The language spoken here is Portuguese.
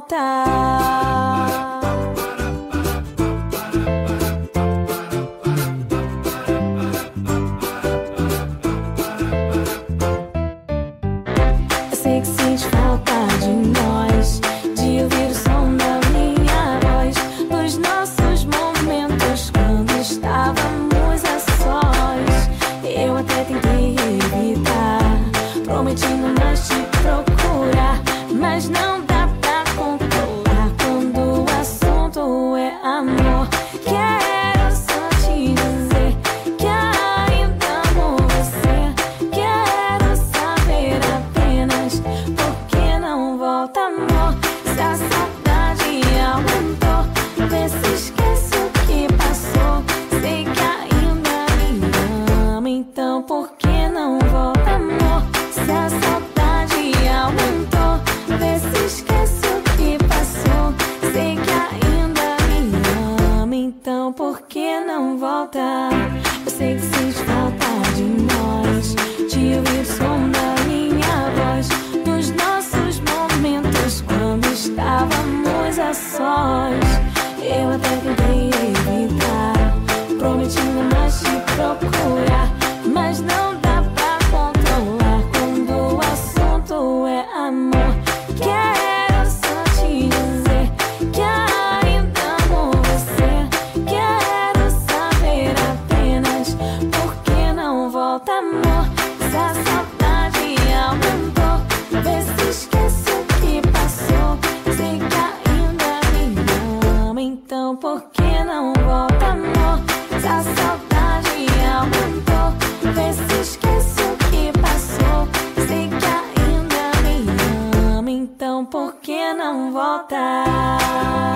Eu sei que sente falta de nós, de ouvir o som da minha voz, dos nossos momentos quando estávamos a sós. Eu até tentei evitar, prometi não mais te procurar, mas não. não volta. falta amor. Se a saudade aumentou, vê se esquece o que passou. Sei que ainda é me ama, então por que não volta amor? Se a saudade aumentou, vê se esquece o que passou. Sei que ainda é me ama, então por que não volta?